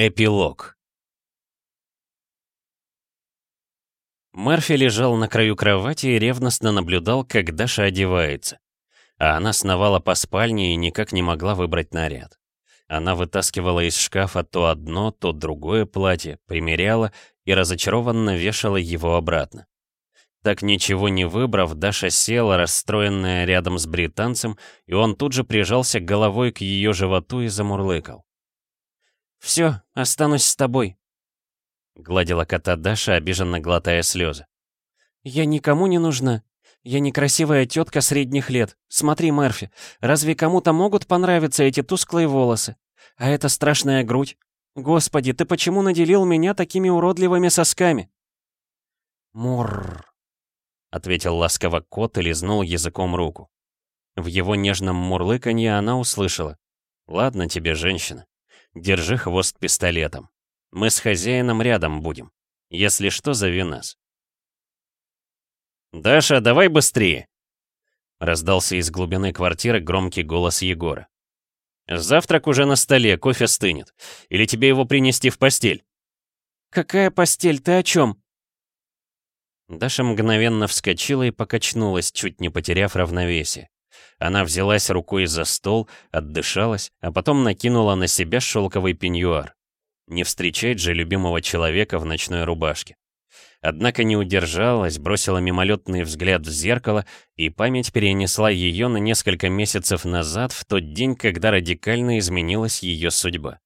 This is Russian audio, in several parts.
Эпилог Мерфи лежал на краю кровати и ревностно наблюдал, как Даша одевается. А она сновала по спальне и никак не могла выбрать наряд. Она вытаскивала из шкафа то одно, то другое платье, примеряла и разочарованно вешала его обратно. Так ничего не выбрав, Даша села, расстроенная рядом с британцем, и он тут же прижался головой к ее животу и замурлыкал. «Все, останусь с тобой», — гладила кота Даша, обиженно глотая слезы. «Я никому не нужна. Я некрасивая тетка средних лет. Смотри, Мерфи, разве кому-то могут понравиться эти тусклые волосы? А эта страшная грудь? Господи, ты почему наделил меня такими уродливыми сосками?» «Мурр», — ответил ласково кот и лизнул языком руку. В его нежном мурлыканье она услышала. «Ладно тебе, женщина. Держи хвост пистолетом. Мы с хозяином рядом будем. Если что, зови нас. «Даша, давай быстрее!» Раздался из глубины квартиры громкий голос Егора. «Завтрак уже на столе, кофе стынет. Или тебе его принести в постель?» «Какая постель? Ты о чем?» Даша мгновенно вскочила и покачнулась, чуть не потеряв равновесие. Она взялась рукой за стол, отдышалась, а потом накинула на себя шелковый пеньюар. Не встречать же любимого человека в ночной рубашке. Однако не удержалась, бросила мимолетный взгляд в зеркало, и память перенесла ее на несколько месяцев назад, в тот день, когда радикально изменилась ее судьба.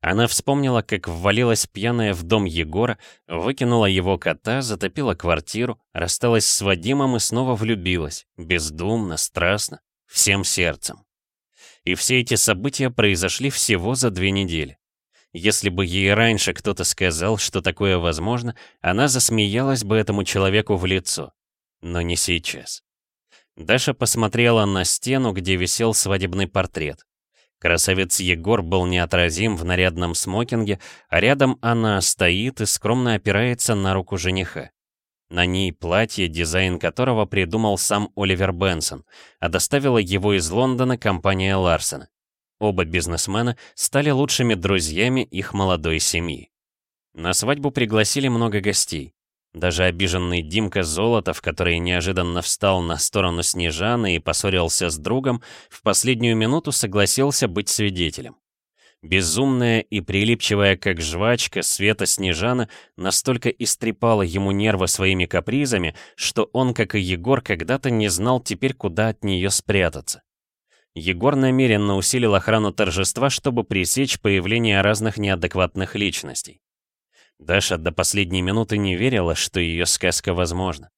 Она вспомнила, как ввалилась пьяная в дом Егора, выкинула его кота, затопила квартиру, рассталась с Вадимом и снова влюбилась, бездумно, страстно, всем сердцем. И все эти события произошли всего за две недели. Если бы ей раньше кто-то сказал, что такое возможно, она засмеялась бы этому человеку в лицо. Но не сейчас. Даша посмотрела на стену, где висел свадебный портрет. Красавец Егор был неотразим в нарядном смокинге, а рядом она стоит и скромно опирается на руку жениха. На ней платье, дизайн которого придумал сам Оливер Бенсон, а доставила его из Лондона компания Ларсена. Оба бизнесмена стали лучшими друзьями их молодой семьи. На свадьбу пригласили много гостей. Даже обиженный Димка Золотов, который неожиданно встал на сторону Снежаны и поссорился с другом, в последнюю минуту согласился быть свидетелем. Безумная и прилипчивая, как жвачка, Света Снежана настолько истрепала ему нервы своими капризами, что он, как и Егор, когда-то не знал теперь, куда от нее спрятаться. Егор намеренно усилил охрану торжества, чтобы пресечь появление разных неадекватных личностей. Даша до последней минуты не верила, что ее сказка возможна.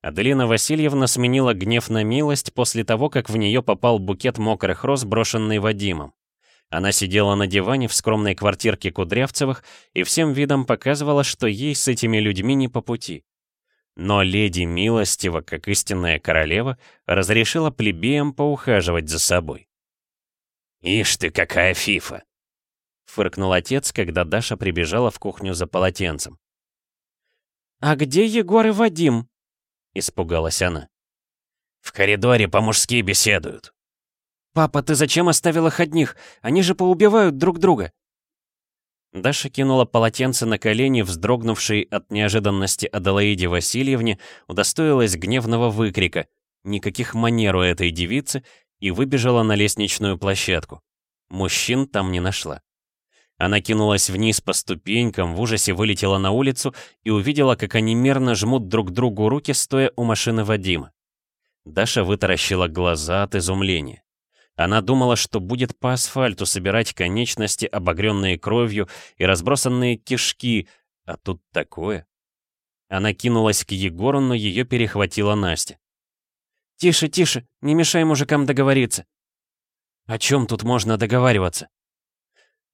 Аделина Васильевна сменила гнев на милость после того, как в нее попал букет мокрых роз, брошенный Вадимом. Она сидела на диване в скромной квартирке Кудрявцевых и всем видом показывала, что ей с этими людьми не по пути. Но леди милостива, как истинная королева, разрешила плебеям поухаживать за собой. «Ишь ты, какая фифа!» Фыркнул отец, когда Даша прибежала в кухню за полотенцем. «А где Егор и Вадим?» Испугалась она. «В коридоре по-мужски беседуют». «Папа, ты зачем оставил их одних? Они же поубивают друг друга». Даша кинула полотенце на колени, вздрогнувшей от неожиданности Аделаиде Васильевне, удостоилась гневного выкрика «Никаких манер у этой девицы!» и выбежала на лестничную площадку. Мужчин там не нашла. Она кинулась вниз по ступенькам, в ужасе вылетела на улицу и увидела, как они мерно жмут друг другу руки, стоя у машины Вадима. Даша вытаращила глаза от изумления. Она думала, что будет по асфальту собирать конечности, обогренные кровью и разбросанные кишки, а тут такое. Она кинулась к Егору, но ее перехватила Настя. «Тише, тише, не мешай мужикам договориться». «О чем тут можно договариваться?»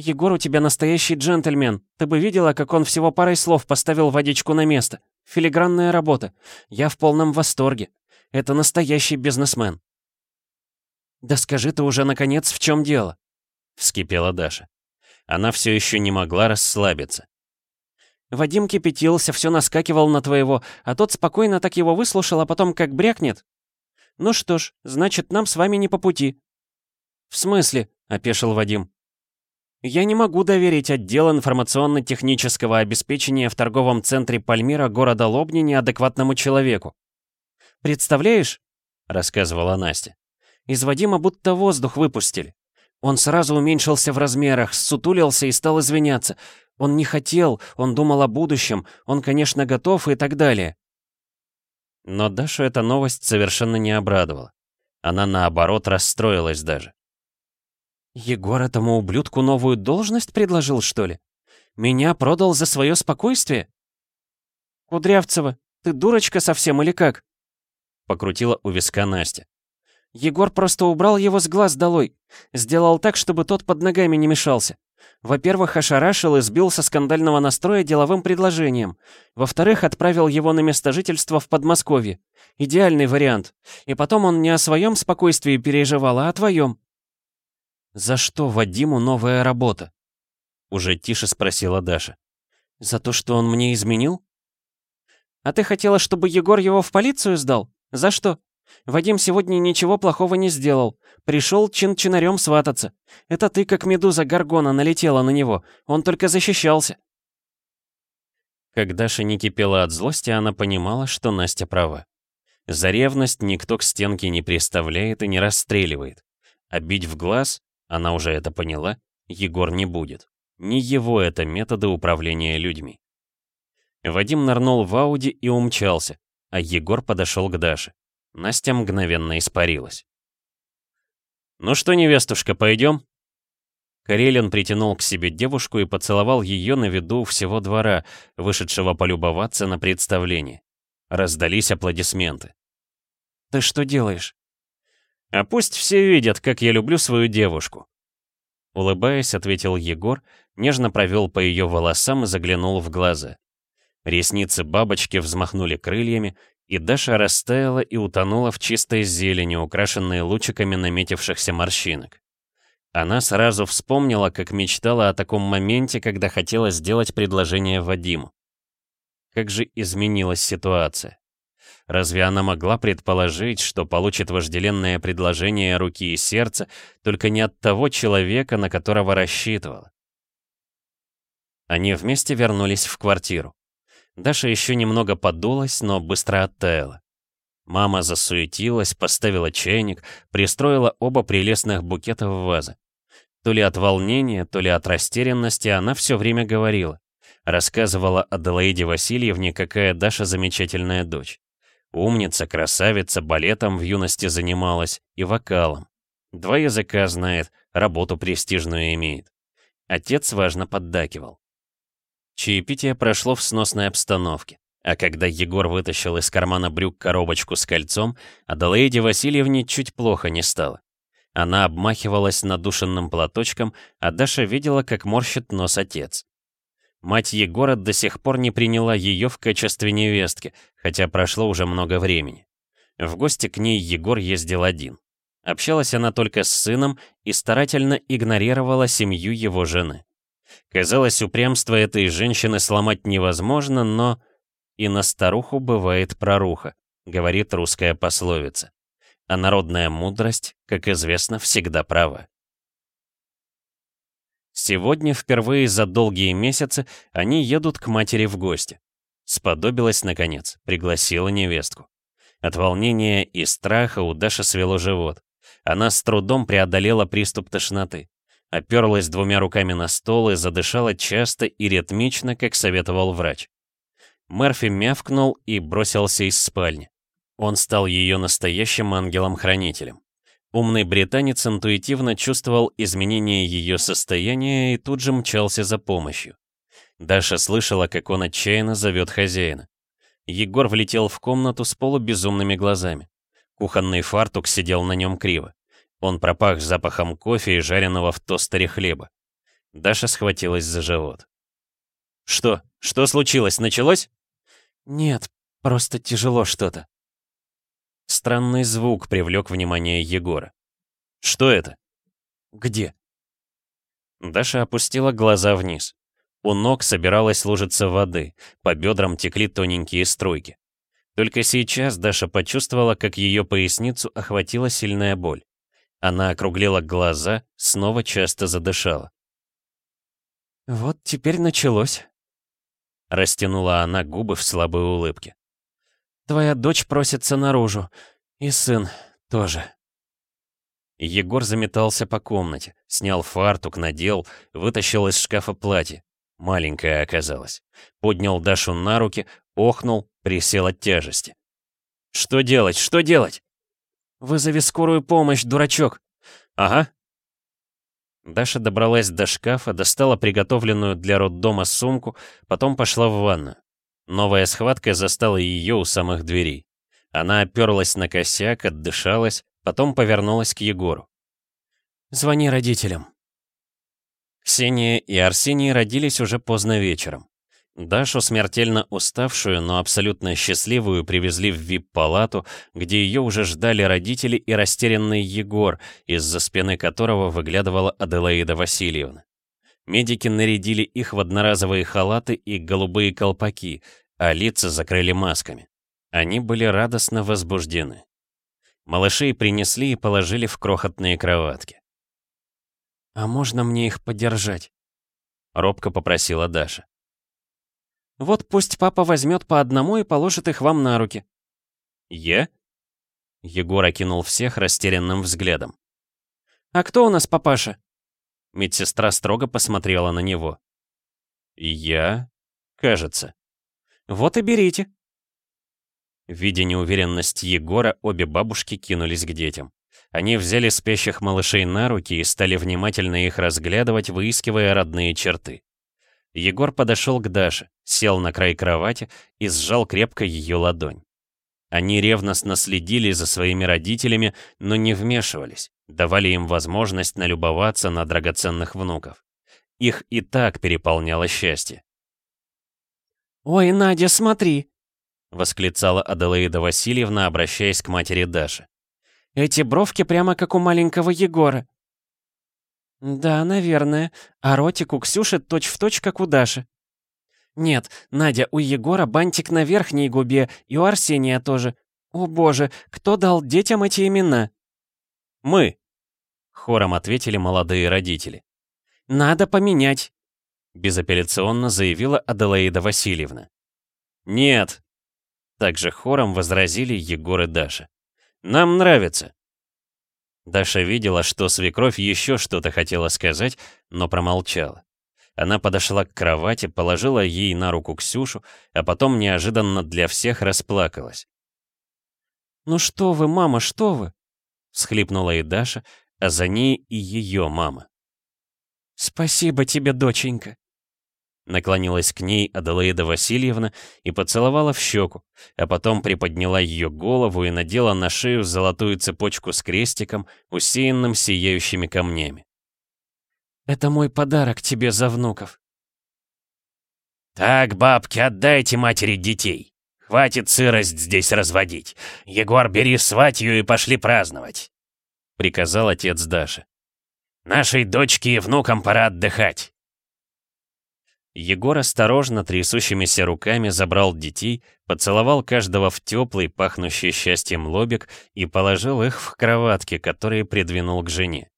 «Егор у тебя настоящий джентльмен. Ты бы видела, как он всего парой слов поставил водичку на место. Филигранная работа. Я в полном восторге. Это настоящий бизнесмен». «Да скажи ты уже, наконец, в чем дело?» — вскипела Даша. Она все еще не могла расслабиться. «Вадим кипятился, все наскакивал на твоего, а тот спокойно так его выслушал, а потом как брякнет. Ну что ж, значит, нам с вами не по пути». «В смысле?» — опешил Вадим. Я не могу доверить отдел информационно-технического обеспечения в торговом центре Пальмира города Лобни неадекватному человеку. «Представляешь?» — рассказывала Настя. «Из Вадима будто воздух выпустили. Он сразу уменьшился в размерах, сутулился и стал извиняться. Он не хотел, он думал о будущем, он, конечно, готов и так далее». Но Дашу эта новость совершенно не обрадовала. Она, наоборот, расстроилась даже. «Егор этому ублюдку новую должность предложил, что ли? Меня продал за свое спокойствие?» «Кудрявцева, ты дурочка совсем или как?» Покрутила у виска Настя. «Егор просто убрал его с глаз долой. Сделал так, чтобы тот под ногами не мешался. Во-первых, ошарашил и сбил со скандального настроя деловым предложением. Во-вторых, отправил его на место жительства в Подмосковье. Идеальный вариант. И потом он не о своем спокойствии переживал, а о твоем. «За что Вадиму новая работа?» Уже тише спросила Даша. «За то, что он мне изменил?» «А ты хотела, чтобы Егор его в полицию сдал? За что? Вадим сегодня ничего плохого не сделал. Пришел чин-чинарем свататься. Это ты, как медуза Гаргона, налетела на него. Он только защищался». Как Даша не кипела от злости, она понимала, что Настя права. За ревность никто к стенке не приставляет и не расстреливает. А бить в глаз она уже это поняла, Егор не будет. Не его это методы управления людьми. Вадим нырнул в Ауди и умчался, а Егор подошел к Даше. Настя мгновенно испарилась. «Ну что, невестушка, пойдем?» Карелин притянул к себе девушку и поцеловал ее на виду всего двора, вышедшего полюбоваться на представление. Раздались аплодисменты. «Ты что делаешь?» А пусть все видят, как я люблю свою девушку. Улыбаясь, ответил Егор, нежно провел по ее волосам и заглянул в глаза. Ресницы бабочки взмахнули крыльями, и Даша растаяла и утонула в чистой зелени, украшенной лучиками наметившихся морщинок. Она сразу вспомнила, как мечтала о таком моменте, когда хотела сделать предложение Вадиму. Как же изменилась ситуация. Разве она могла предположить, что получит вожделенное предложение руки и сердца только не от того человека, на которого рассчитывала? Они вместе вернулись в квартиру. Даша еще немного подулась, но быстро оттаяла. Мама засуетилась, поставила чайник, пристроила оба прелестных букета в вазы. То ли от волнения, то ли от растерянности она все время говорила. Рассказывала Аделаиде Васильевне, какая Даша замечательная дочь. Умница, красавица, балетом в юности занималась и вокалом. Два языка знает, работу престижную имеет. Отец важно поддакивал. Чаепитие прошло в сносной обстановке. А когда Егор вытащил из кармана брюк коробочку с кольцом, Аделаиде Васильевне чуть плохо не стало. Она обмахивалась надушенным платочком, а Даша видела, как морщит нос отец. Мать Егора до сих пор не приняла ее в качестве невестки, хотя прошло уже много времени. В гости к ней Егор ездил один. Общалась она только с сыном и старательно игнорировала семью его жены. Казалось, упрямство этой женщины сломать невозможно, но и на старуху бывает проруха, говорит русская пословица. А народная мудрость, как известно, всегда права. Сегодня, впервые за долгие месяцы, они едут к матери в гости. Сподобилась, наконец, пригласила невестку. От волнения и страха у Даши свело живот. Она с трудом преодолела приступ тошноты. Оперлась двумя руками на стол и задышала часто и ритмично, как советовал врач. Мерфи мявкнул и бросился из спальни. Он стал ее настоящим ангелом-хранителем. Умный британец интуитивно чувствовал изменение ее состояния и тут же мчался за помощью. Даша слышала, как он отчаянно зовет хозяина. Егор влетел в комнату с полубезумными глазами. Кухонный фартук сидел на нем криво. Он пропах запахом кофе и жареного в тостере хлеба. Даша схватилась за живот. «Что? Что случилось? Началось?» «Нет, просто тяжело что-то», Странный звук привлек внимание Егора. «Что это?» «Где?» Даша опустила глаза вниз. У ног собиралась лужица воды, по бедрам текли тоненькие струйки. Только сейчас Даша почувствовала, как ее поясницу охватила сильная боль. Она округлила глаза, снова часто задышала. «Вот теперь началось», — растянула она губы в слабой улыбке. «Твоя дочь просится наружу, и сын тоже». Егор заметался по комнате, снял фартук, надел, вытащил из шкафа платье. Маленькое оказалось. Поднял Дашу на руки, охнул, присел от тяжести. «Что делать? Что делать?» «Вызови скорую помощь, дурачок!» «Ага». Даша добралась до шкафа, достала приготовленную для роддома сумку, потом пошла в ванную. Новая схватка застала ее у самых дверей. Она оперлась на косяк, отдышалась, Потом повернулась к Егору. «Звони родителям». Ксения и Арсений родились уже поздно вечером. Дашу, смертельно уставшую, но абсолютно счастливую, привезли в вип-палату, где ее уже ждали родители и растерянный Егор, из-за спины которого выглядывала Аделаида Васильевна. Медики нарядили их в одноразовые халаты и голубые колпаки, а лица закрыли масками. Они были радостно возбуждены. Малышей принесли и положили в крохотные кроватки. «А можно мне их подержать?» — робко попросила Даша. «Вот пусть папа возьмет по одному и положит их вам на руки». «Я?» Егор окинул всех растерянным взглядом. «А кто у нас папаша?» Медсестра строго посмотрела на него. «Я? Кажется». «Вот и берите», Видя неуверенность Егора, обе бабушки кинулись к детям. Они взяли спящих малышей на руки и стали внимательно их разглядывать, выискивая родные черты. Егор подошел к Даше, сел на край кровати и сжал крепко ее ладонь. Они ревностно следили за своими родителями, но не вмешивались, давали им возможность налюбоваться на драгоценных внуков. Их и так переполняло счастье. «Ой, Надя, смотри!» — восклицала Аделаида Васильевна, обращаясь к матери Даши. «Эти бровки прямо как у маленького Егора». «Да, наверное. А ротик у Ксюши точь-в-точь, точь, как у Даши». «Нет, Надя, у Егора бантик на верхней губе, и у Арсения тоже. О боже, кто дал детям эти имена?» «Мы», — хором ответили молодые родители. «Надо поменять», — безапелляционно заявила Аделаида Васильевна. «Нет», также хором возразили Егор и Даша. «Нам нравится!» Даша видела, что свекровь еще что-то хотела сказать, но промолчала. Она подошла к кровати, положила ей на руку Ксюшу, а потом неожиданно для всех расплакалась. «Ну что вы, мама, что вы?» — всхлипнула и Даша, а за ней и ее мама. «Спасибо тебе, доченька!» Наклонилась к ней Аделаида Васильевна и поцеловала в щеку, а потом приподняла ее голову и надела на шею золотую цепочку с крестиком, усеянным сияющими камнями. «Это мой подарок тебе за внуков». «Так, бабки, отдайте матери детей. Хватит сырость здесь разводить. Егор, бери сватью и пошли праздновать», — приказал отец Даши. «Нашей дочке и внукам пора отдыхать». Егор осторожно трясущимися руками забрал детей, поцеловал каждого в теплый, пахнущий счастьем лобик и положил их в кроватки, которые придвинул к жене.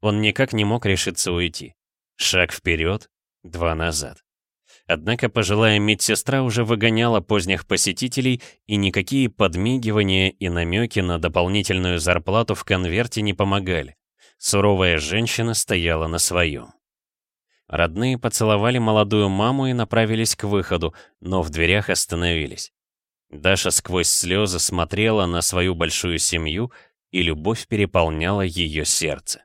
Он никак не мог решиться уйти. Шаг вперед, два назад. Однако пожилая медсестра уже выгоняла поздних посетителей, и никакие подмигивания и намеки на дополнительную зарплату в конверте не помогали. Суровая женщина стояла на своем. Родные поцеловали молодую маму и направились к выходу, но в дверях остановились. Даша сквозь слезы смотрела на свою большую семью, и любовь переполняла ее сердце.